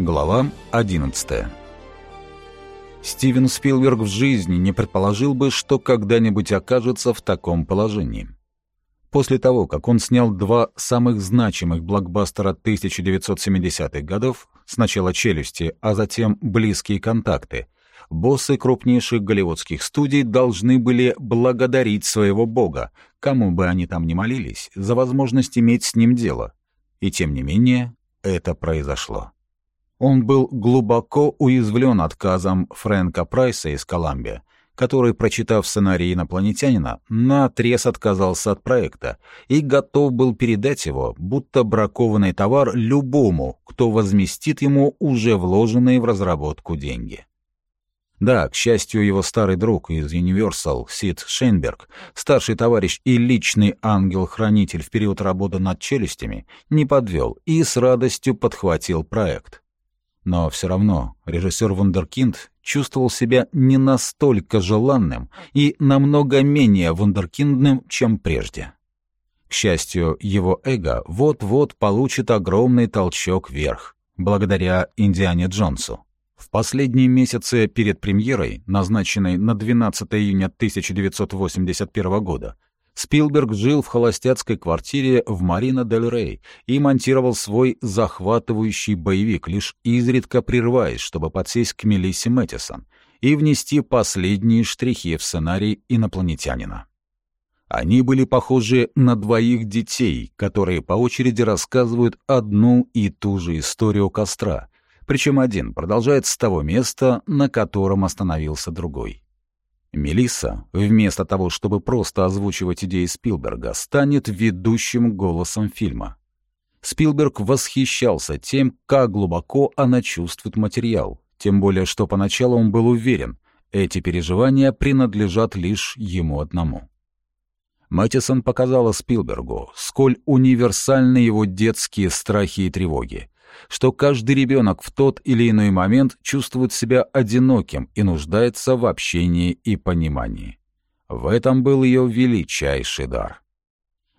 Глава 11 Стивен Спилберг в жизни не предположил бы, что когда-нибудь окажется в таком положении. После того, как он снял два самых значимых блокбастера 1970-х годов, сначала «Челюсти», а затем «Близкие контакты», боссы крупнейших голливудских студий должны были благодарить своего бога, кому бы они там ни молились, за возможность иметь с ним дело. И тем не менее, это произошло. Он был глубоко уязвлен отказом Фрэнка Прайса из Коламбия, который, прочитав сценарий инопланетянина, наотрез отказался от проекта и готов был передать его, будто бракованный товар, любому, кто возместит ему уже вложенные в разработку деньги. Да, к счастью, его старый друг из Universal, Сид Шейнберг, старший товарищ и личный ангел-хранитель в период работы над челюстями, не подвел и с радостью подхватил проект. Но все равно режиссер Вундеркинд чувствовал себя не настолько желанным и намного менее вундеркиндным, чем прежде. К счастью, его эго вот-вот получит огромный толчок вверх, благодаря Индиане Джонсу. В последние месяцы перед премьерой, назначенной на 12 июня 1981 года, Спилберг жил в холостяцкой квартире в Марина-дель-Рей и монтировал свой захватывающий боевик, лишь изредка прерываясь, чтобы подсесть к Мелиссе Мэттисон и внести последние штрихи в сценарий инопланетянина. Они были похожи на двоих детей, которые по очереди рассказывают одну и ту же историю костра, причем один продолжает с того места, на котором остановился другой. Мелисса, вместо того, чтобы просто озвучивать идеи Спилберга, станет ведущим голосом фильма. Спилберг восхищался тем, как глубоко она чувствует материал, тем более что поначалу он был уверен, эти переживания принадлежат лишь ему одному. Мэттисон показала Спилбергу, сколь универсальны его детские страхи и тревоги, что каждый ребенок в тот или иной момент чувствует себя одиноким и нуждается в общении и понимании. В этом был ее величайший дар.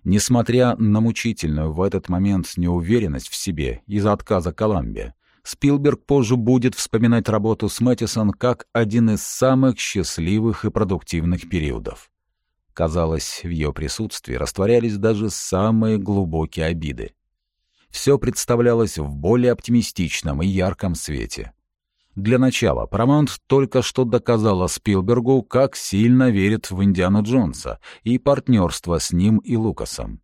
Несмотря на мучительную в этот момент неуверенность в себе из-за отказа Коламбия, Спилберг позже будет вспоминать работу с Мэттисон как один из самых счастливых и продуктивных периодов. Казалось, в ее присутствии растворялись даже самые глубокие обиды все представлялось в более оптимистичном и ярком свете. Для начала, Paramount только что доказала Спилбергу, как сильно верит в Индиану Джонса и партнерство с ним и Лукасом.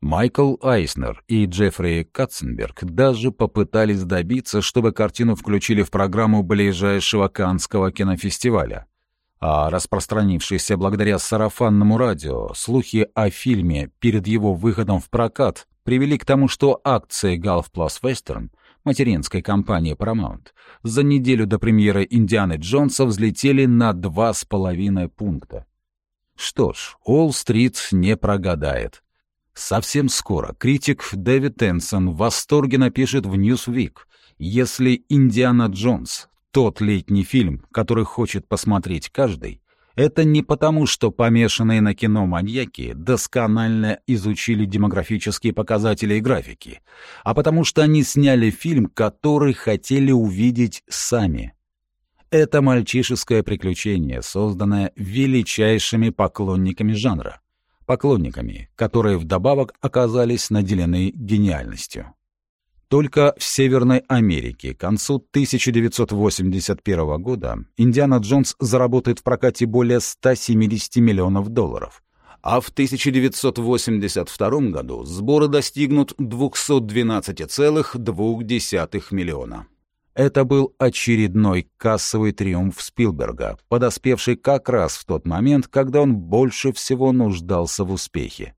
Майкл Айснер и Джеффри Катценберг даже попытались добиться, чтобы картину включили в программу ближайшего Каннского кинофестиваля. А распространившиеся благодаря сарафанному радио слухи о фильме перед его выходом в прокат привели к тому, что акции Gulf Plus Western, материнской компании Paramount, за неделю до премьеры «Индианы Джонса» взлетели на 2,5 пункта. Что ж, Уолл-стрит не прогадает. Совсем скоро критик Дэвид Тенсон в восторге напишет в Newsweek, если «Индиана Джонс» — тот летний фильм, который хочет посмотреть каждый, это не потому, что помешанные на кино маньяки досконально изучили демографические показатели и графики, а потому что они сняли фильм, который хотели увидеть сами. Это мальчишеское приключение, созданное величайшими поклонниками жанра, поклонниками, которые вдобавок оказались наделены гениальностью. Только в Северной Америке к концу 1981 года «Индиана Джонс» заработает в прокате более 170 миллионов долларов, а в 1982 году сборы достигнут 212,2 миллиона. Это был очередной кассовый триумф Спилберга, подоспевший как раз в тот момент, когда он больше всего нуждался в успехе.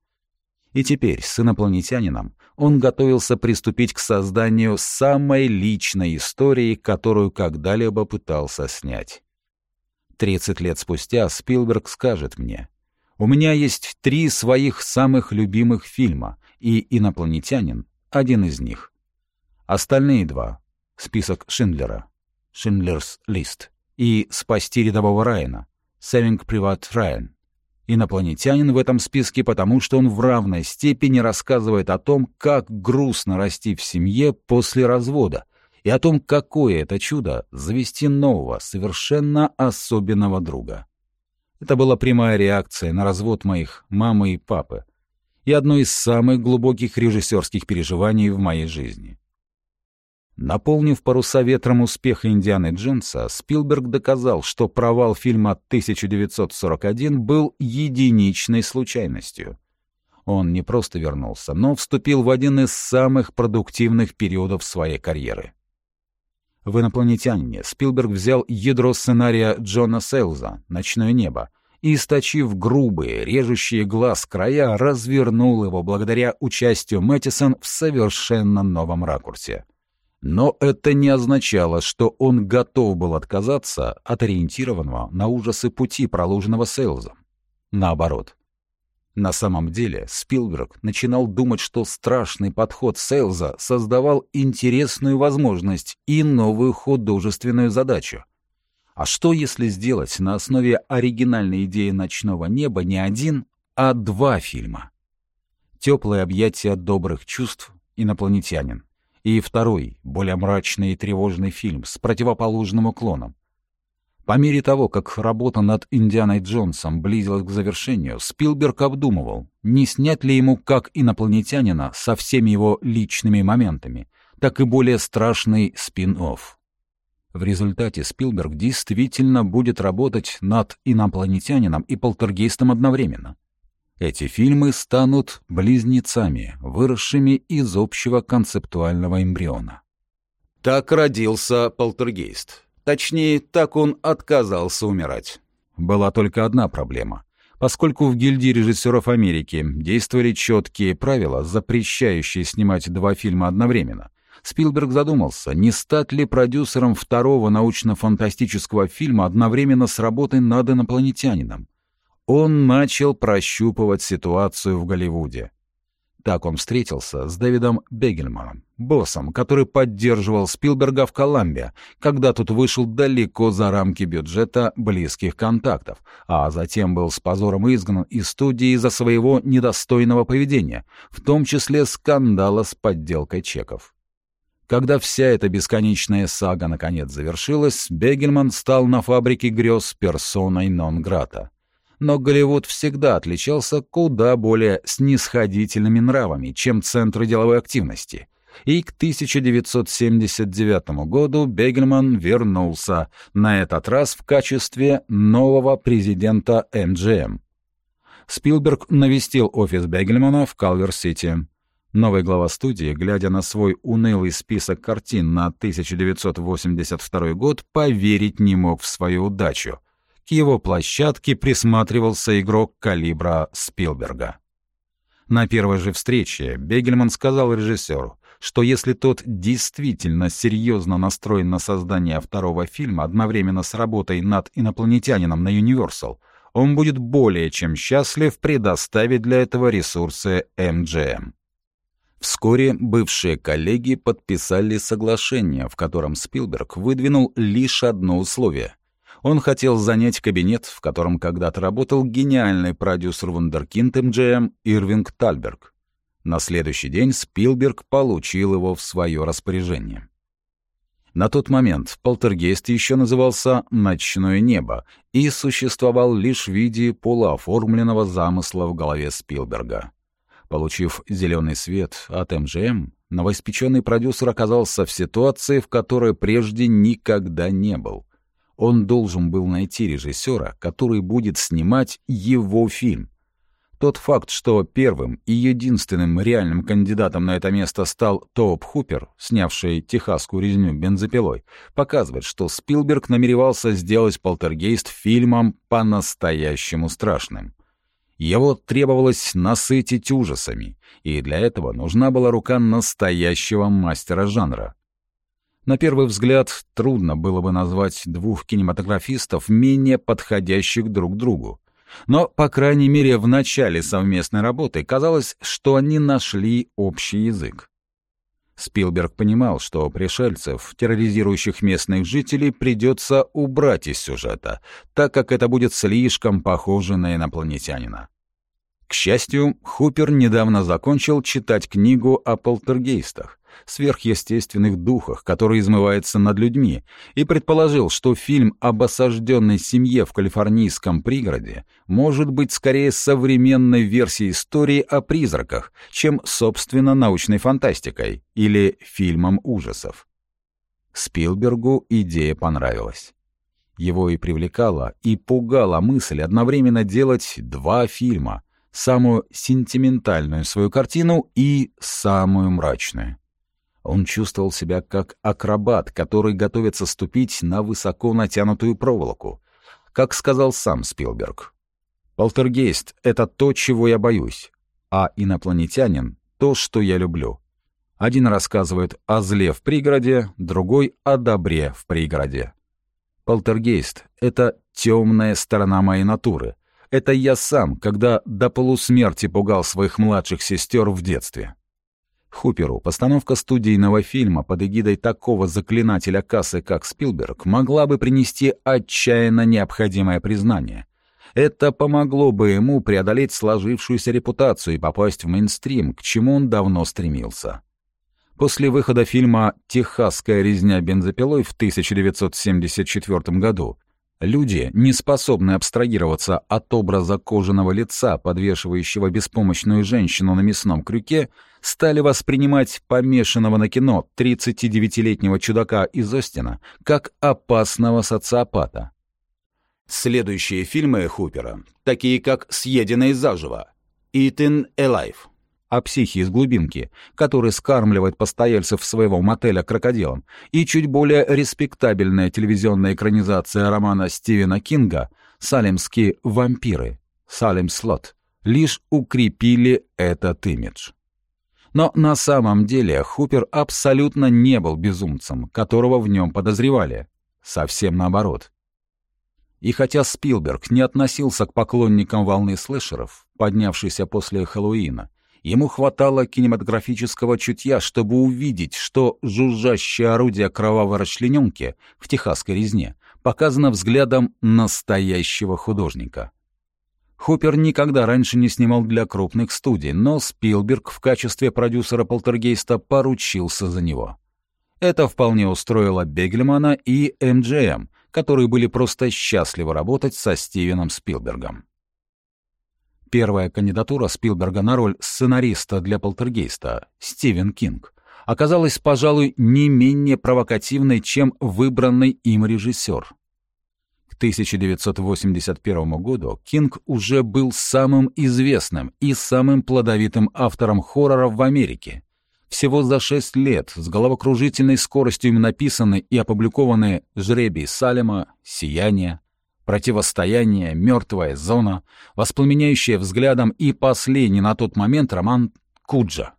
И теперь с инопланетянином он готовился приступить к созданию самой личной истории, которую когда-либо пытался снять. Тридцать лет спустя Спилберг скажет мне, «У меня есть три своих самых любимых фильма, и «Инопланетянин» — один из них. Остальные два — список Шиндлера, «Шиндлерс лист» и «Спасти рядового Райана», «Saving Private Ryan» Инопланетянин в этом списке, потому что он в равной степени рассказывает о том, как грустно расти в семье после развода и о том, какое это чудо завести нового, совершенно особенного друга. Это была прямая реакция на развод моих мамы и папы и одно из самых глубоких режиссерских переживаний в моей жизни. Наполнив паруса ветром успеха Индианы Джонса, Спилберг доказал, что провал фильма 1941 был единичной случайностью. Он не просто вернулся, но вступил в один из самых продуктивных периодов своей карьеры. В «Инопланетянине» Спилберг взял ядро сценария Джона Сейлза «Ночное небо» и, источив грубые, режущие глаз края, развернул его благодаря участию Мэттисон в совершенно новом ракурсе. Но это не означало, что он готов был отказаться от ориентированного на ужасы пути, проложенного Сейлзом. Наоборот. На самом деле Спилберг начинал думать, что страшный подход Сейлза создавал интересную возможность и новую художественную задачу. А что если сделать на основе оригинальной идеи «Ночного неба» не один, а два фильма? «Теплое объятие добрых чувств. Инопланетянин» и второй, более мрачный и тревожный фильм с противоположным уклоном. По мере того, как работа над «Индианой Джонсом» близилась к завершению, Спилберг обдумывал, не снять ли ему как инопланетянина со всеми его личными моментами, так и более страшный спин-офф. В результате Спилберг действительно будет работать над инопланетянином и полтергейстом одновременно. Эти фильмы станут близнецами, выросшими из общего концептуального эмбриона. Так родился полтергейст. Точнее, так он отказался умирать. Была только одна проблема. Поскольку в гильдии режиссеров Америки действовали четкие правила, запрещающие снимать два фильма одновременно, Спилберг задумался, не стать ли продюсером второго научно-фантастического фильма одновременно с работой над инопланетянином он начал прощупывать ситуацию в Голливуде. Так он встретился с Дэвидом Бегельманом, боссом, который поддерживал Спилберга в Колумбия, когда тот вышел далеко за рамки бюджета близких контактов, а затем был с позором изгнан из студии из-за своего недостойного поведения, в том числе скандала с подделкой чеков. Когда вся эта бесконечная сага наконец завершилась, Бегельман стал на фабрике грез персоной нон-грата но Голливуд всегда отличался куда более снисходительными нравами, чем центры деловой активности. И к 1979 году Бегельман вернулся, на этот раз в качестве нового президента MGM. Спилберг навестил офис Бегельмана в Калвер-Сити. Новый глава студии, глядя на свой унылый список картин на 1982 год, поверить не мог в свою удачу — к его площадке присматривался игрок калибра Спилберга. На первой же встрече Бегельман сказал режиссеру, что если тот действительно серьезно настроен на создание второго фильма одновременно с работой над инопланетянином на Universal, он будет более чем счастлив предоставить для этого ресурсы MGM. Вскоре бывшие коллеги подписали соглашение, в котором Спилберг выдвинул лишь одно условие он хотел занять кабинет, в котором когда-то работал гениальный продюсер вундеркинд МГМ Ирвинг Тальберг. На следующий день Спилберг получил его в свое распоряжение. На тот момент «Полтергейст» еще назывался «Ночное небо» и существовал лишь в виде полуоформленного замысла в голове Спилберга. Получив зеленый свет от МЖМ, новоиспеченный продюсер оказался в ситуации, в которой прежде никогда не был — он должен был найти режиссера, который будет снимать его фильм. Тот факт, что первым и единственным реальным кандидатом на это место стал Топ Хупер, снявший техасскую резню бензопилой, показывает, что Спилберг намеревался сделать «Полтергейст» фильмом по-настоящему страшным. Его требовалось насытить ужасами, и для этого нужна была рука настоящего мастера жанра. На первый взгляд, трудно было бы назвать двух кинематографистов менее подходящих друг другу. Но, по крайней мере, в начале совместной работы казалось, что они нашли общий язык. Спилберг понимал, что пришельцев, терроризирующих местных жителей, придется убрать из сюжета, так как это будет слишком похоже на инопланетянина. К счастью, Хупер недавно закончил читать книгу о полтергейстах, сверхъестественных духах, который измывается над людьми, и предположил, что фильм об осажденной семье в калифорнийском пригороде может быть скорее современной версией истории о призраках, чем, собственно, научной фантастикой или фильмом ужасов. Спилбергу идея понравилась. Его и привлекала, и пугала мысль одновременно делать два фильма — самую сентиментальную свою картину и самую мрачную. Он чувствовал себя как акробат, который готовится ступить на высоко натянутую проволоку. Как сказал сам Спилберг. «Полтергейст — это то, чего я боюсь, а инопланетянин — то, что я люблю». Один рассказывает о зле в пригороде, другой — о добре в пригороде. Полтергейст — это темная сторона моей натуры, это я сам, когда до полусмерти пугал своих младших сестер в детстве. Хуперу постановка студийного фильма под эгидой такого заклинателя кассы, как Спилберг, могла бы принести отчаянно необходимое признание. Это помогло бы ему преодолеть сложившуюся репутацию и попасть в мейнстрим, к чему он давно стремился. После выхода фильма «Техасская резня бензопилой» в 1974 году Люди, не способные абстрагироваться от образа кожаного лица, подвешивающего беспомощную женщину на мясном крюке, стали воспринимать помешанного на кино 39-летнего чудака из Остина как опасного социопата. Следующие фильмы Хупера, такие как «Съеденный заживо», «Eaten Alive», о психе из глубинки, который скармливает постояльцев своего мотеля крокодилом, и чуть более респектабельная телевизионная экранизация романа Стивена Кинга «Салемские вампиры» «Салем Слот» лишь укрепили этот имидж. Но на самом деле Хупер абсолютно не был безумцем, которого в нем подозревали. Совсем наоборот. И хотя Спилберг не относился к поклонникам волны слэшеров, поднявшейся после Хэллоуина, Ему хватало кинематографического чутья, чтобы увидеть, что жужжащее орудие кровавой расчлененки в техасской резне показано взглядом настоящего художника. Хупер никогда раньше не снимал для крупных студий, но Спилберг в качестве продюсера «Полтергейста» поручился за него. Это вполне устроило Бегельмана и МГМ, которые были просто счастливы работать со Стивеном Спилбергом. Первая кандидатура Спилберга на роль сценариста для «Полтергейста» — Стивен Кинг — оказалась, пожалуй, не менее провокативной, чем выбранный им режиссер. К 1981 году Кинг уже был самым известным и самым плодовитым автором хорроров в Америке. Всего за шесть лет с головокружительной скоростью им написаны и опубликованы «Жребий Салема», «Сияние», Противостояние, мертвая зона, воспламеняющая взглядом и последний на тот момент роман Куджа.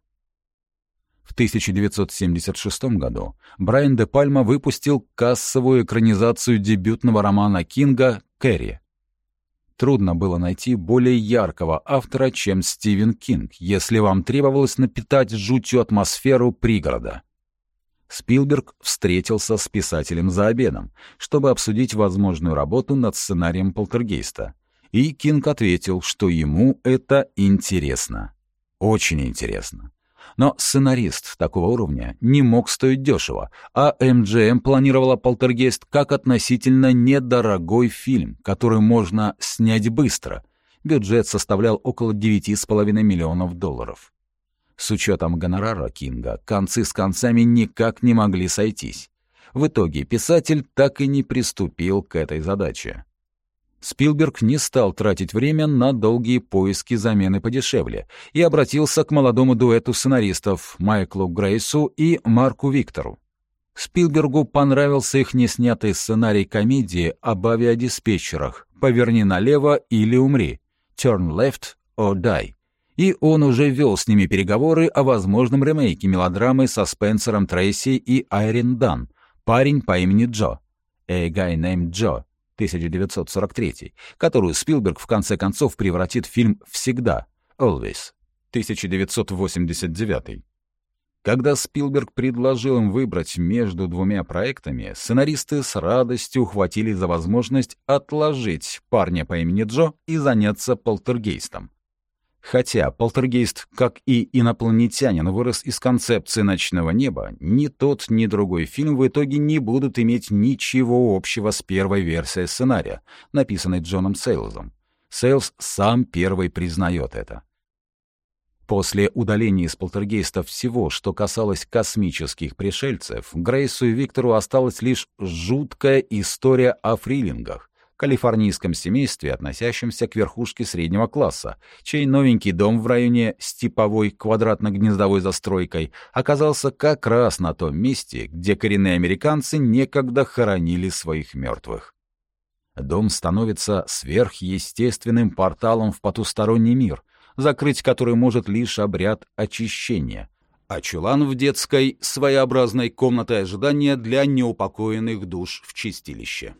В 1976 году Брайан де Пальма выпустил кассовую экранизацию дебютного романа Кинга «Кэрри». Трудно было найти более яркого автора, чем Стивен Кинг, если вам требовалось напитать жутью атмосферу пригорода. Спилберг встретился с писателем за обедом, чтобы обсудить возможную работу над сценарием «Полтергейста». И Кинг ответил, что ему это интересно. Очень интересно. Но сценарист такого уровня не мог стоить дешево, а МГМ планировала «Полтергейст» как относительно недорогой фильм, который можно снять быстро. Бюджет составлял около 9,5 миллионов долларов. С учетом гонорара Кинга, концы с концами никак не могли сойтись. В итоге писатель так и не приступил к этой задаче. Спилберг не стал тратить время на долгие поиски замены подешевле и обратился к молодому дуэту сценаристов Майклу Грейсу и Марку Виктору. Спилбергу понравился их неснятый сценарий комедии об авиадиспетчерах «Поверни налево или умри» «Turn left or die», и он уже вел с ними переговоры о возможном ремейке мелодрамы со Спенсером Трейси и Айрин Дан «Парень по имени Джо» «A Guy Named Joe» 1943, которую Спилберг в конце концов превратит в фильм «Всегда» «Always» 1989. Когда Спилберг предложил им выбрать между двумя проектами, сценаристы с радостью ухватили за возможность отложить парня по имени Джо и заняться полтергейстом. Хотя «Полтергейст», как и «Инопланетянин», вырос из концепции ночного неба, ни тот, ни другой фильм в итоге не будут иметь ничего общего с первой версией сценария, написанной Джоном Сейлзом. Сейлз сам первый признает это. После удаления из полтергейста всего, что касалось космических пришельцев, Грейсу и Виктору осталась лишь жуткая история о фрилингах, калифорнийском семействе, относящемся к верхушке среднего класса, чей новенький дом в районе с типовой квадратно-гнездовой застройкой оказался как раз на том месте, где коренные американцы некогда хоронили своих мертвых. Дом становится сверхъестественным порталом в потусторонний мир, закрыть который может лишь обряд очищения, а чулан в детской — своеобразной комнатой ожидания для неупокоенных душ в чистилище.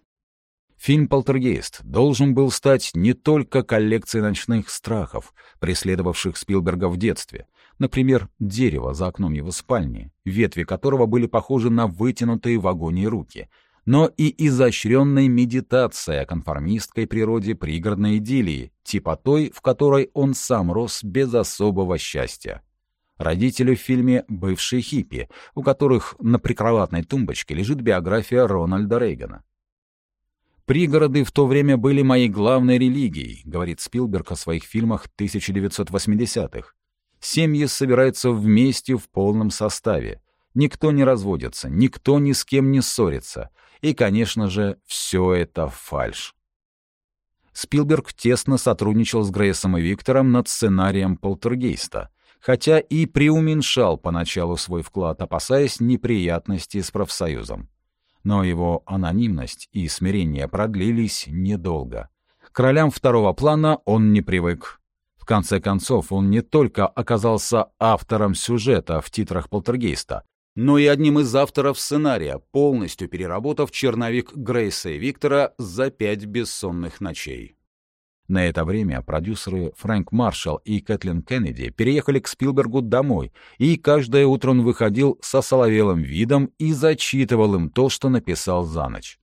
Фильм «Полтергейст» должен был стать не только коллекцией ночных страхов, преследовавших Спилберга в детстве, например, дерево за окном его спальни, ветви которого были похожи на вытянутые в агонии руки, но и изощренной медитацией о конформистской природе пригородной идиллии, типа той, в которой он сам рос без особого счастья. Родители в фильме — бывшие хиппи, у которых на прикроватной тумбочке лежит биография Рональда Рейгана. «Пригороды в то время были моей главной религией», — говорит Спилберг о своих фильмах 1980-х. «Семьи собираются вместе в полном составе. Никто не разводится, никто ни с кем не ссорится. И, конечно же, все это фальшь». Спилберг тесно сотрудничал с Грейсом и Виктором над сценарием «Полтергейста», хотя и преуменьшал поначалу свой вклад, опасаясь неприятностей с профсоюзом. Но его анонимность и смирение продлились недолго. К ролям второго плана он не привык. В конце концов, он не только оказался автором сюжета в титрах «Полтергейста», но и одним из авторов сценария, полностью переработав черновик Грейса и Виктора за пять бессонных ночей. На это время продюсеры Фрэнк Маршалл и Кэтлин Кеннеди переехали к Спилбергу домой, и каждое утро он выходил со соловелым видом и зачитывал им то, что написал за ночь.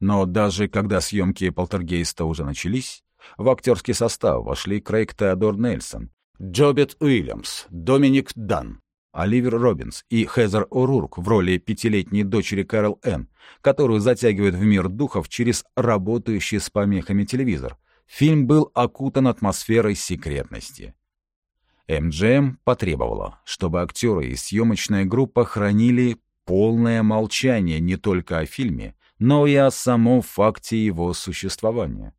Но даже когда съемки «Полтергейста» уже начались, в актерский состав вошли Крейг Теодор Нельсон, Джобет Уильямс, Доминик Дан, Оливер Робинс и Хезер О'Рурк в роли пятилетней дочери Кэрол Энн, которую затягивают в мир духов через работающий с помехами телевизор, фильм был окутан атмосферой секретности. МГМ потребовала, чтобы актеры и съемочная группа хранили полное молчание не только о фильме, но и о самом факте его существования.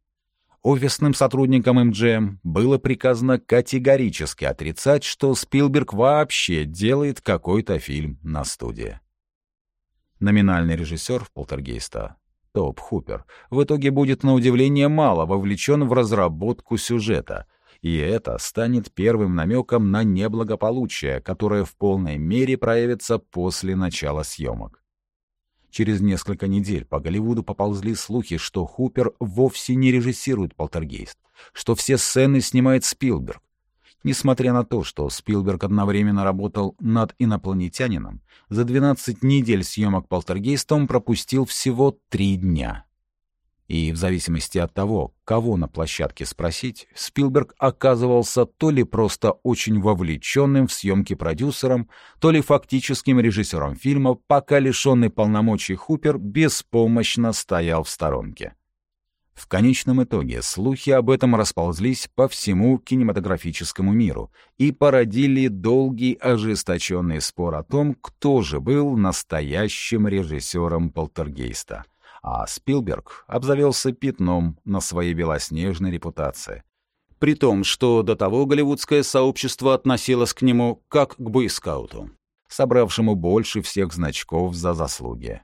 Офисным сотрудникам МГМ было приказано категорически отрицать, что Спилберг вообще делает какой-то фильм на студии. Номинальный режиссер «Полтергейста» Топ Хупер в итоге будет на удивление мало вовлечен в разработку сюжета, и это станет первым намеком на неблагополучие, которое в полной мере проявится после начала съемок. Через несколько недель по Голливуду поползли слухи, что Хупер вовсе не режиссирует «Полтергейст», что все сцены снимает Спилберг, Несмотря на то, что Спилберг одновременно работал над «Инопланетянином», за 12 недель съемок «Полтергейста» он пропустил всего три дня. И в зависимости от того, кого на площадке спросить, Спилберг оказывался то ли просто очень вовлеченным в съемки продюсером, то ли фактическим режиссером фильма, пока лишенный полномочий Хупер беспомощно стоял в сторонке. В конечном итоге слухи об этом расползлись по всему кинематографическому миру и породили долгий ожесточенный спор о том, кто же был настоящим режиссером «Полтергейста». А Спилберг обзавелся пятном на своей белоснежной репутации. При том, что до того голливудское сообщество относилось к нему как к бойскауту, собравшему больше всех значков за заслуги.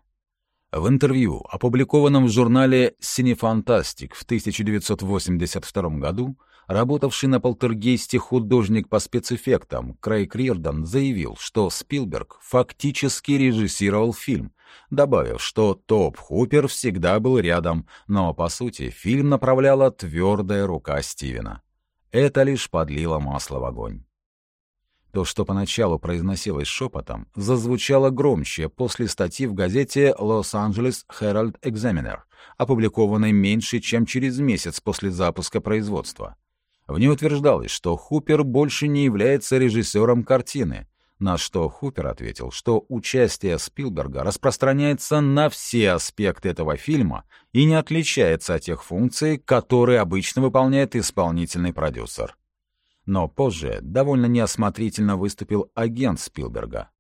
В интервью, опубликованном в журнале «Синефантастик» в 1982 году, работавший на полтергейсте художник по спецэффектам Крейг Риордан заявил, что Спилберг фактически режиссировал фильм, добавив, что Топ Хупер всегда был рядом, но, по сути, фильм направляла твердая рука Стивена. Это лишь подлило масло в огонь. То, что поначалу произносилось шепотом, зазвучало громче после статьи в газете «Лос-Анджелес Herald Examiner», опубликованной меньше, чем через месяц после запуска производства. В ней утверждалось, что Хупер больше не является режиссером картины, на что Хупер ответил, что участие Спилберга распространяется на все аспекты этого фильма и не отличается от тех функций, которые обычно выполняет исполнительный продюсер. Но позже довольно неосмотрительно выступил агент Спилберга.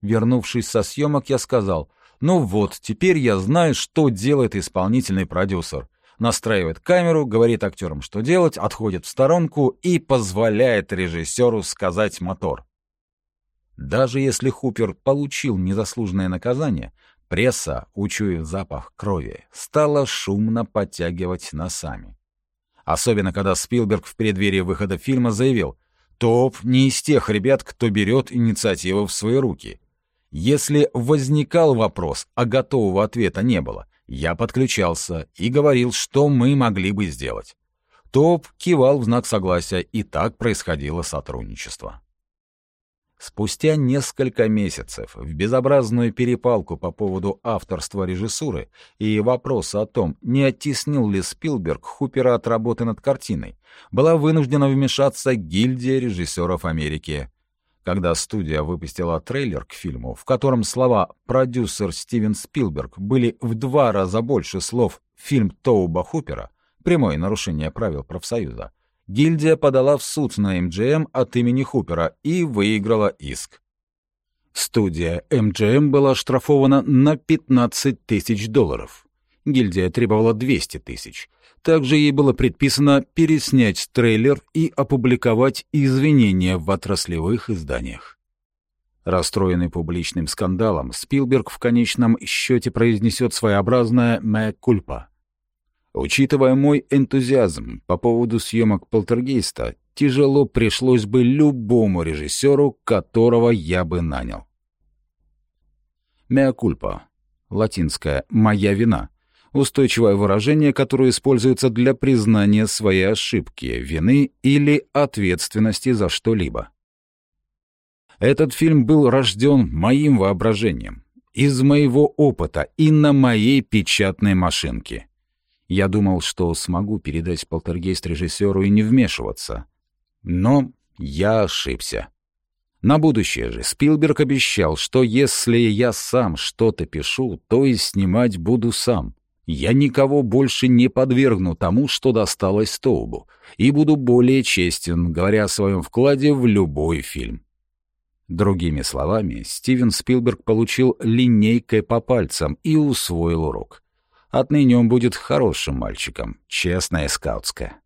Вернувшись со съемок, я сказал, «Ну вот, теперь я знаю, что делает исполнительный продюсер настраивает камеру, говорит актерам, что делать, отходит в сторонку и позволяет режиссеру сказать мотор. Даже если Хупер получил незаслуженное наказание, пресса, учуяв запах крови, стала шумно подтягивать носами. Особенно, когда Спилберг в преддверии выхода фильма заявил, «Топ не из тех ребят, кто берет инициативу в свои руки. Если возникал вопрос, а готового ответа не было, я подключался и говорил, что мы могли бы сделать. Топ кивал в знак согласия, и так происходило сотрудничество. Спустя несколько месяцев в безобразную перепалку по поводу авторства режиссуры и вопроса о том, не оттеснил ли Спилберг Хупера от работы над картиной, была вынуждена вмешаться гильдия режиссеров Америки, когда студия выпустила трейлер к фильму, в котором слова «продюсер Стивен Спилберг» были в два раза больше слов «фильм Тоуба Хупера», прямое нарушение правил профсоюза, гильдия подала в суд на МГМ от имени Хупера и выиграла иск. Студия МГМ была оштрафована на 15 тысяч долларов. Гильдия требовала 200 тысяч — также ей было предписано переснять трейлер и опубликовать извинения в отраслевых изданиях. Расстроенный публичным скандалом, Спилберг в конечном счете произнесет своеобразное «мэ кульпа». Учитывая мой энтузиазм по поводу съемок «Полтергейста», тяжело пришлось бы любому режиссеру, которого я бы нанял. «Меа кульпа» — латинское «моя вина», устойчивое выражение, которое используется для признания своей ошибки, вины или ответственности за что-либо. Этот фильм был рожден моим воображением, из моего опыта и на моей печатной машинке. Я думал, что смогу передать полтергейст режиссеру и не вмешиваться. Но я ошибся. На будущее же Спилберг обещал, что если я сам что-то пишу, то и снимать буду сам. Я никого больше не подвергну тому, что досталось Стоубу, и буду более честен, говоря о своем вкладе в любой фильм. Другими словами, Стивен Спилберг получил линейкой по пальцам и усвоил урок. Отныне он будет хорошим мальчиком, честная скаутская.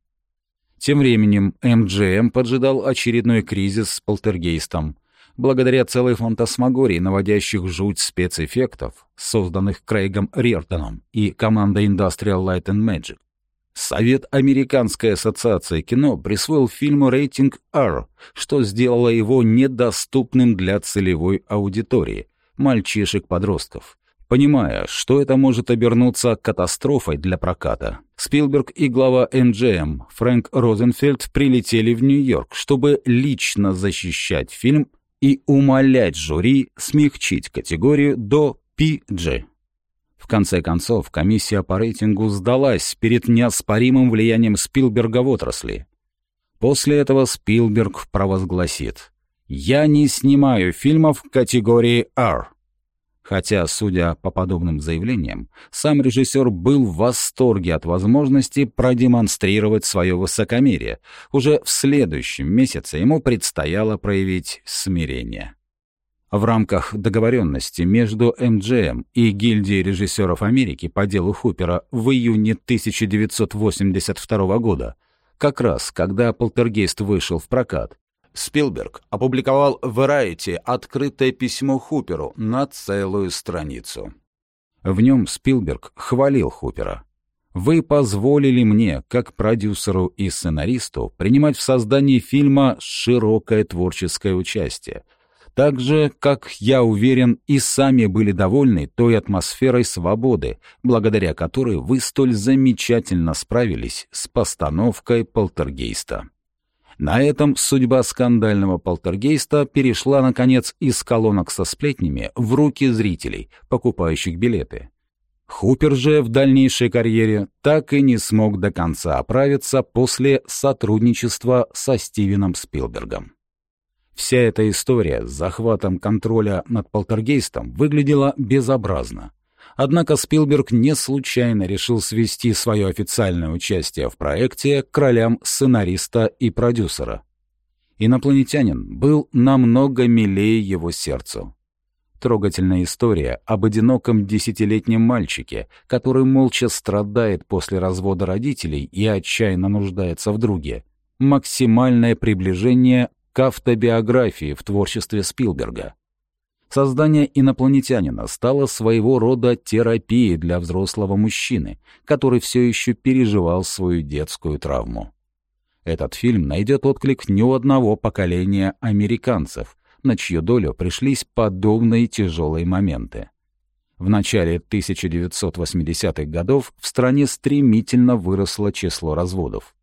Тем временем МГМ поджидал очередной кризис с полтергейстом, благодаря целой фантасмагории наводящих жуть спецэффектов, созданных Крейгом Рертоном и командой Industrial Light and Magic. Совет Американской ассоциации кино присвоил фильму рейтинг R, что сделало его недоступным для целевой аудитории — мальчишек-подростков. Понимая, что это может обернуться катастрофой для проката, Спилберг и глава МГМ Фрэнк Розенфельд прилетели в Нью-Йорк, чтобы лично защищать фильм и умолять жюри смягчить категорию до PG. В конце концов, комиссия по рейтингу сдалась перед неоспоримым влиянием Спилберга в отрасли. После этого Спилберг провозгласит «Я не снимаю фильмов категории R». Хотя, судя по подобным заявлениям, сам режиссер был в восторге от возможности продемонстрировать свое высокомерие. Уже в следующем месяце ему предстояло проявить смирение. В рамках договоренности между МГМ и гильдией режиссеров Америки по делу Хупера в июне 1982 года, как раз когда «Полтергейст» вышел в прокат, Спилберг опубликовал в Variety открытое письмо Хуперу на целую страницу. В нем Спилберг хвалил Хупера. «Вы позволили мне, как продюсеру и сценаристу, принимать в создании фильма широкое творческое участие, так же, как, я уверен, и сами были довольны той атмосферой свободы, благодаря которой вы столь замечательно справились с постановкой «Полтергейста». На этом судьба скандального полтергейста перешла, наконец, из колонок со сплетнями в руки зрителей, покупающих билеты. Хупер же в дальнейшей карьере так и не смог до конца оправиться после сотрудничества со Стивеном Спилбергом. Вся эта история с захватом контроля над полтергейстом выглядела безобразно. Однако Спилберг не случайно решил свести свое официальное участие в проекте к ролям сценариста и продюсера. Инопланетянин был намного милее его сердцу. Трогательная история об одиноком десятилетнем мальчике, который молча страдает после развода родителей и отчаянно нуждается в друге. Максимальное приближение к автобиографии в творчестве Спилберга. Создание инопланетянина стало своего рода терапией для взрослого мужчины, который все еще переживал свою детскую травму. Этот фильм найдет отклик не у одного поколения американцев, на чью долю пришлись подобные тяжелые моменты. В начале 1980-х годов в стране стремительно выросло число разводов.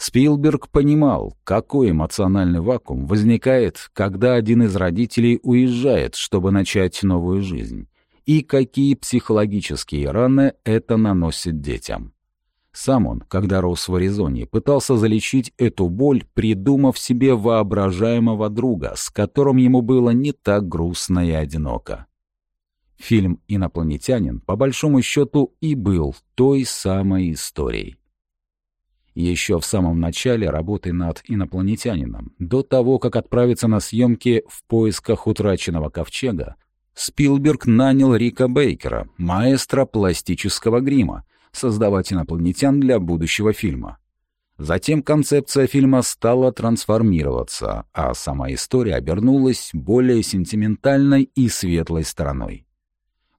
Спилберг понимал, какой эмоциональный вакуум возникает, когда один из родителей уезжает, чтобы начать новую жизнь, и какие психологические раны это наносит детям. Сам он, когда рос в Аризоне, пытался залечить эту боль, придумав себе воображаемого друга, с которым ему было не так грустно и одиноко. Фильм «Инопланетянин» по большому счету и был той самой историей. Еще в самом начале работы над инопланетянином, до того, как отправиться на съемки в поисках утраченного ковчега, Спилберг нанял Рика Бейкера, маэстро пластического грима, создавать инопланетян для будущего фильма. Затем концепция фильма стала трансформироваться, а сама история обернулась более сентиментальной и светлой стороной.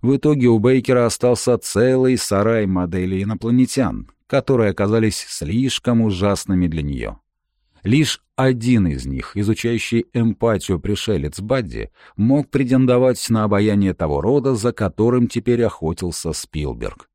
В итоге у Бейкера остался целый сарай моделей инопланетян, которые оказались слишком ужасными для нее. Лишь один из них, изучающий эмпатию пришелец Бадди, мог претендовать на обаяние того рода, за которым теперь охотился Спилберг.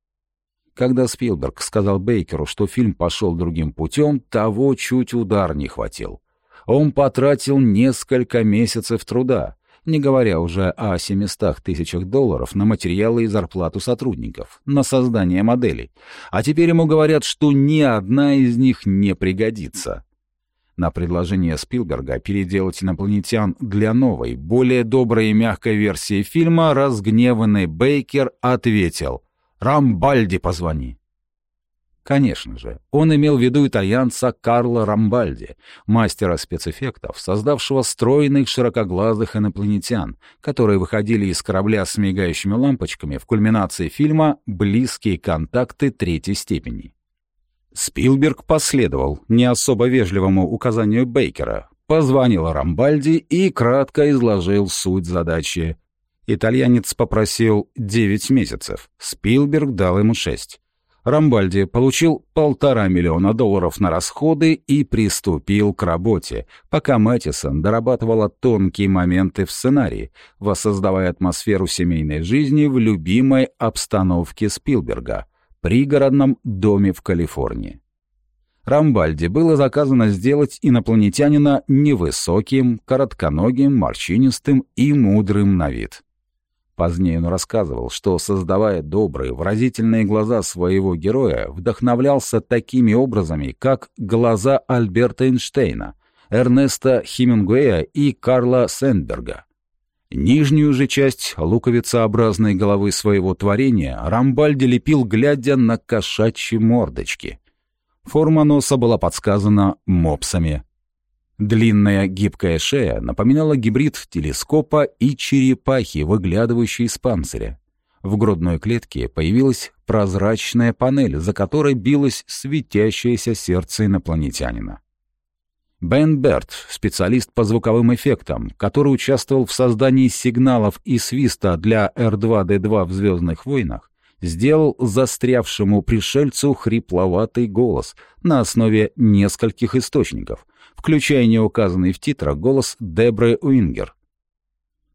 Когда Спилберг сказал Бейкеру, что фильм пошел другим путем, того чуть удар не хватил. Он потратил несколько месяцев труда, не говоря уже о 700 тысячах долларов на материалы и зарплату сотрудников, на создание моделей. А теперь ему говорят, что ни одна из них не пригодится. На предложение Спилберга переделать инопланетян для новой, более доброй и мягкой версии фильма разгневанный Бейкер ответил Рамбальди позвони». Конечно же, он имел в виду итальянца Карло Рамбальди, мастера спецэффектов, создавшего стройных широкоглазых инопланетян, которые выходили из корабля с мигающими лампочками в кульминации фильма «Близкие контакты третьей степени». Спилберг последовал не особо вежливому указанию Бейкера, позвонил Рамбальди и кратко изложил суть задачи Итальянец попросил 9 месяцев, Спилберг дал ему 6. Рамбальди получил полтора миллиона долларов на расходы и приступил к работе, пока Мэттисон дорабатывала тонкие моменты в сценарии, воссоздавая атмосферу семейной жизни в любимой обстановке Спилберга — пригородном доме в Калифорнии. Рамбальди было заказано сделать инопланетянина невысоким, коротконогим, морщинистым и мудрым на вид. Позднее он рассказывал, что, создавая добрые, выразительные глаза своего героя, вдохновлялся такими образами, как глаза Альберта Эйнштейна, Эрнеста Хемингуэя и Карла Сендберга. Нижнюю же часть луковицеобразной головы своего творения Рамбальди лепил, глядя на кошачьи мордочки. Форма носа была подсказана мопсами, Длинная гибкая шея напоминала гибрид телескопа и черепахи, выглядывающей из панциря. В грудной клетке появилась прозрачная панель, за которой билось светящееся сердце инопланетянина. Бен Берт, специалист по звуковым эффектам, который участвовал в создании сигналов и свиста для R2-D2 в «Звездных войнах», сделал застрявшему пришельцу хрипловатый голос на основе нескольких источников, включая неуказанный в титрах голос Дебры Уингер.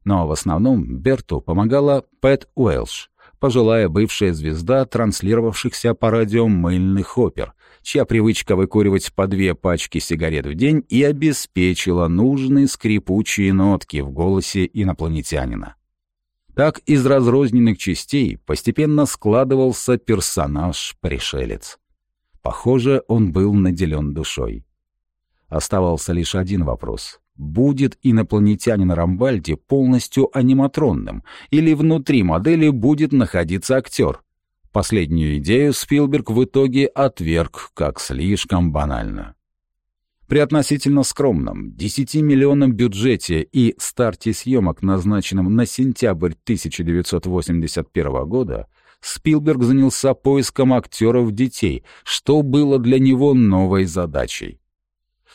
Но в основном Берту помогала Пэт Уэлш, пожилая бывшая звезда транслировавшихся по радио мыльных опер, чья привычка выкуривать по две пачки сигарет в день и обеспечила нужные скрипучие нотки в голосе инопланетянина. Так из разрозненных частей постепенно складывался персонаж-пришелец. Похоже, он был наделен душой. Оставался лишь один вопрос. Будет инопланетянин Рамбальди полностью аниматронным, или внутри модели будет находиться актер? Последнюю идею Спилберг в итоге отверг как слишком банально. При относительно скромном 10-миллионном бюджете и старте съемок, назначенном на сентябрь 1981 года, Спилберг занялся поиском актеров детей, что было для него новой задачей.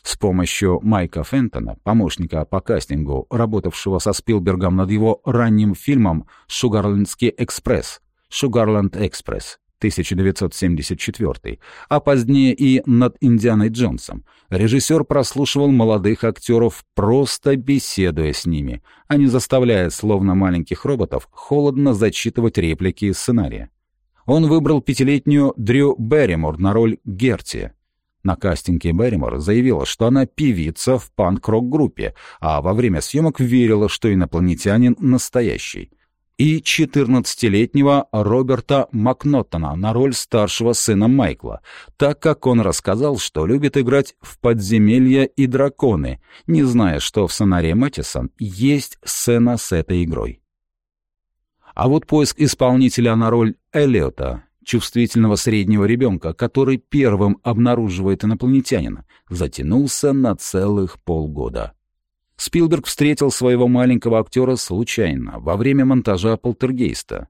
С помощью Майка Фентона, помощника по кастингу, работавшего со Спилбергом над его ранним фильмом «Шугарлендский экспресс», «Шугарланд Экспресс», 1974, а позднее и над Индианой Джонсом. Режиссер прослушивал молодых актеров, просто беседуя с ними, а не заставляя, словно маленьких роботов, холодно зачитывать реплики из сценария. Он выбрал пятилетнюю Дрю Берримор на роль Герти. На кастинге Берримор заявила, что она певица в панк-рок-группе, а во время съемок верила, что инопланетянин настоящий и 14-летнего Роберта Макноттона на роль старшего сына Майкла, так как он рассказал, что любит играть в «Подземелья и драконы», не зная, что в сценарии Мэттисон есть сцена с этой игрой. А вот поиск исполнителя на роль Эллиота, чувствительного среднего ребенка, который первым обнаруживает инопланетянина, затянулся на целых полгода. Спилберг встретил своего маленького актера случайно, во время монтажа «Полтергейста».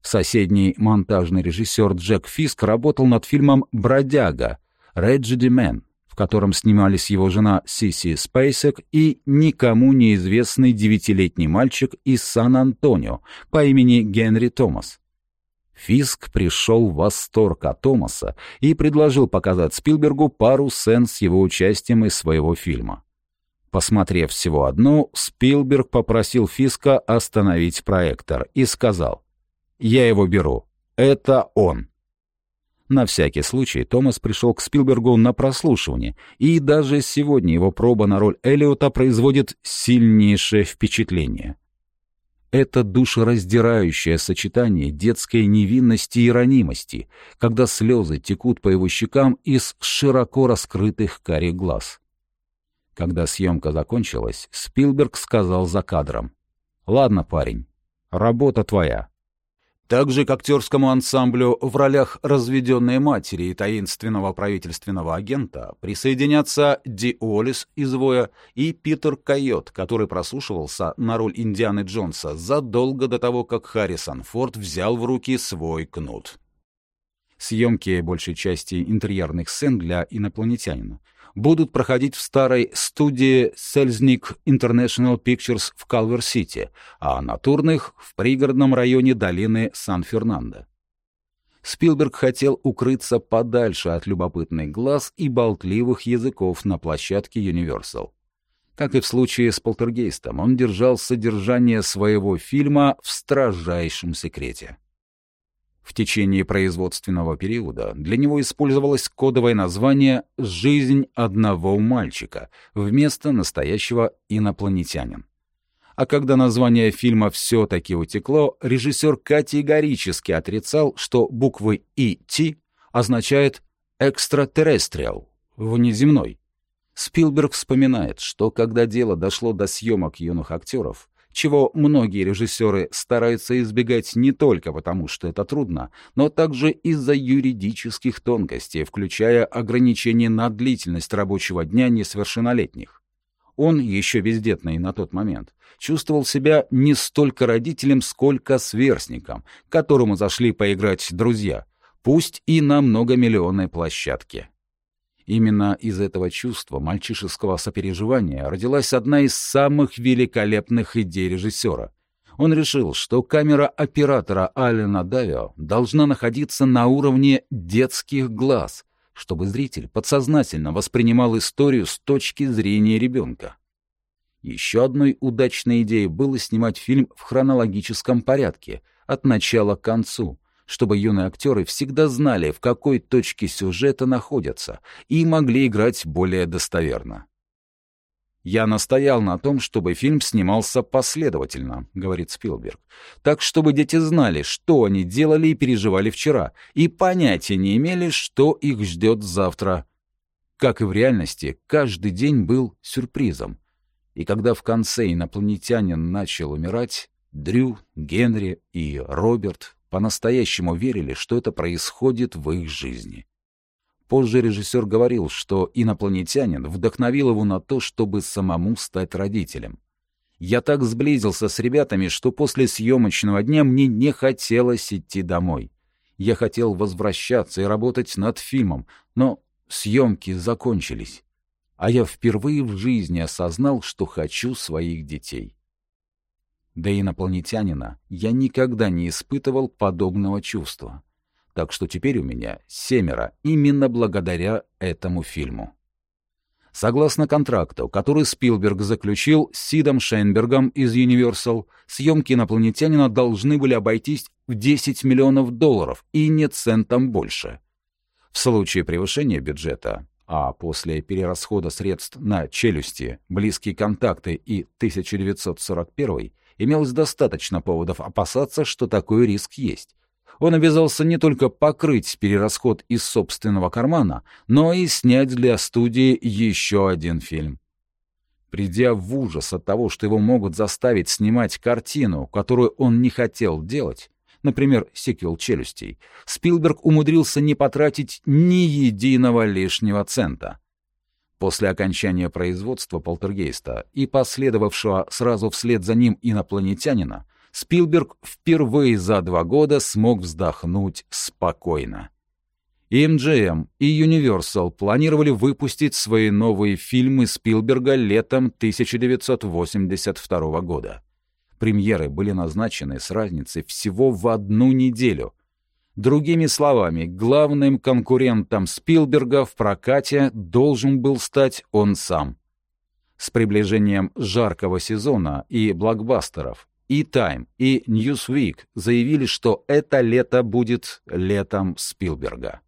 Соседний монтажный режиссер Джек Фиск работал над фильмом «Бродяга» «Реджи Мэн», в котором снимались его жена Сиси Спейсек и никому неизвестный девятилетний мальчик из Сан-Антонио по имени Генри Томас. Фиск пришел в восторг от Томаса и предложил показать Спилбергу пару сцен с его участием из своего фильма. Посмотрев всего одну, Спилберг попросил Фиска остановить проектор и сказал «Я его беру. Это он». На всякий случай Томас пришел к Спилбергу на прослушивание, и даже сегодня его проба на роль Эллиота производит сильнейшее впечатление. Это душераздирающее сочетание детской невинности и ранимости, когда слезы текут по его щекам из широко раскрытых карих глаз. Когда съемка закончилась, Спилберг сказал за кадром. «Ладно, парень, работа твоя». Также к актерскому ансамблю в ролях разведенной матери и таинственного правительственного агента присоединятся Ди Уоллес из «Воя» и Питер Койот, который прослушивался на роль Индианы Джонса задолго до того, как Харрисон Форд взял в руки свой кнут. Съемки большей части интерьерных сцен для инопланетянина будут проходить в старой студии Selznick International Pictures в Калвер-Сити, а натурные — в пригородном районе долины Сан-Фернандо. Спилберг хотел укрыться подальше от любопытных глаз и болтливых языков на площадке Universal. Как и в случае с «Полтергейстом», он держал содержание своего фильма в строжайшем секрете. В течение производственного периода для него использовалось кодовое название «Жизнь одного мальчика» вместо настоящего «Инопланетянин». А когда название фильма все-таки утекло, режиссер категорически отрицал, что буквы «И» «Т» означают «экстратерестриал» — «внеземной». Спилберг вспоминает, что когда дело дошло до съемок юных актеров, чего многие режиссеры стараются избегать не только потому, что это трудно, но также из-за юридических тонкостей, включая ограничение на длительность рабочего дня несовершеннолетних. Он, еще бездетный на тот момент, чувствовал себя не столько родителем, сколько сверстником, которому зашли поиграть друзья, пусть и на многомиллионной площадке. Именно из этого чувства мальчишеского сопереживания родилась одна из самых великолепных идей режиссера. Он решил, что камера оператора Алена Давио должна находиться на уровне детских глаз, чтобы зритель подсознательно воспринимал историю с точки зрения ребенка. Еще одной удачной идеей было снимать фильм в хронологическом порядке, от начала к концу, чтобы юные актеры всегда знали, в какой точке сюжета находятся, и могли играть более достоверно. «Я настоял на том, чтобы фильм снимался последовательно», — говорит Спилберг. «Так, чтобы дети знали, что они делали и переживали вчера, и понятия не имели, что их ждет завтра». Как и в реальности, каждый день был сюрпризом. И когда в конце инопланетянин начал умирать, Дрю, Генри и Роберт по-настоящему верили, что это происходит в их жизни. Позже режиссер говорил, что инопланетянин вдохновил его на то, чтобы самому стать родителем. Я так сблизился с ребятами, что после съемочного дня мне не хотелось идти домой. Я хотел возвращаться и работать над фильмом, но съемки закончились. А я впервые в жизни осознал, что хочу своих детей. До инопланетянина я никогда не испытывал подобного чувства. Так что теперь у меня семеро именно благодаря этому фильму. Согласно контракту, который Спилберг заключил с Сидом Шейнбергом из Universal, съемки инопланетянина должны были обойтись в 10 миллионов долларов и не центом больше. В случае превышения бюджета, а после перерасхода средств на челюсти, близкие контакты и 1941 имелось достаточно поводов опасаться, что такой риск есть он обязался не только покрыть перерасход из собственного кармана, но и снять для студии еще один фильм. Придя в ужас от того, что его могут заставить снимать картину, которую он не хотел делать, например, сиквел «Челюстей», Спилберг умудрился не потратить ни единого лишнего цента. После окончания производства «Полтергейста» и последовавшего сразу вслед за ним «Инопланетянина», Спилберг впервые за два года смог вздохнуть спокойно. И MGM, и Universal планировали выпустить свои новые фильмы Спилберга летом 1982 года. Премьеры были назначены с разницей всего в одну неделю. Другими словами, главным конкурентом Спилберга в прокате должен был стать он сам. С приближением жаркого сезона и блокбастеров и Time, и Newsweek заявили, что это лето будет летом Спилберга.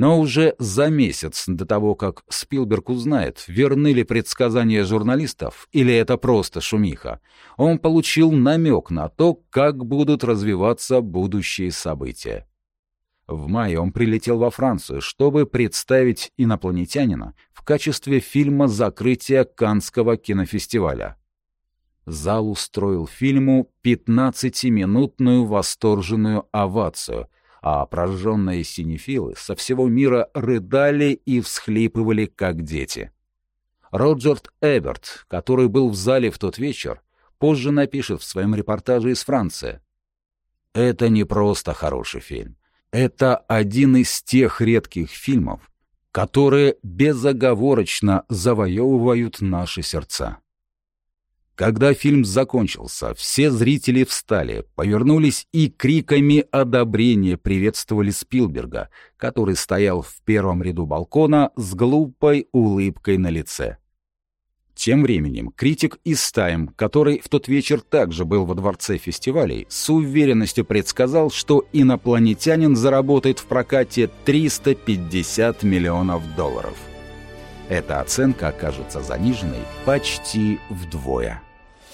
Но уже за месяц до того, как Спилберг узнает, верны ли предсказания журналистов или это просто шумиха, он получил намек на то, как будут развиваться будущие события. В мае он прилетел во Францию, чтобы представить инопланетянина в качестве фильма закрытия Канского кинофестиваля. Зал устроил фильму 15-минутную восторженную овацию, а прожженные синефилы со всего мира рыдали и всхлипывали, как дети. Роджерт Эберт, который был в зале в тот вечер, позже напишет в своем репортаже из Франции. «Это не просто хороший фильм. Это один из тех редких фильмов, которые безоговорочно завоевывают наши сердца. Когда фильм закончился, все зрители встали, повернулись и криками одобрения приветствовали Спилберга, который стоял в первом ряду балкона с глупой улыбкой на лице. Тем временем критик из Time, который в тот вечер также был во дворце фестивалей, с уверенностью предсказал, что инопланетянин заработает в прокате 350 миллионов долларов. Эта оценка окажется заниженной почти вдвое.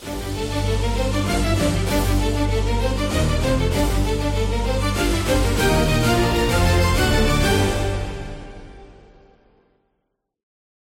Bye.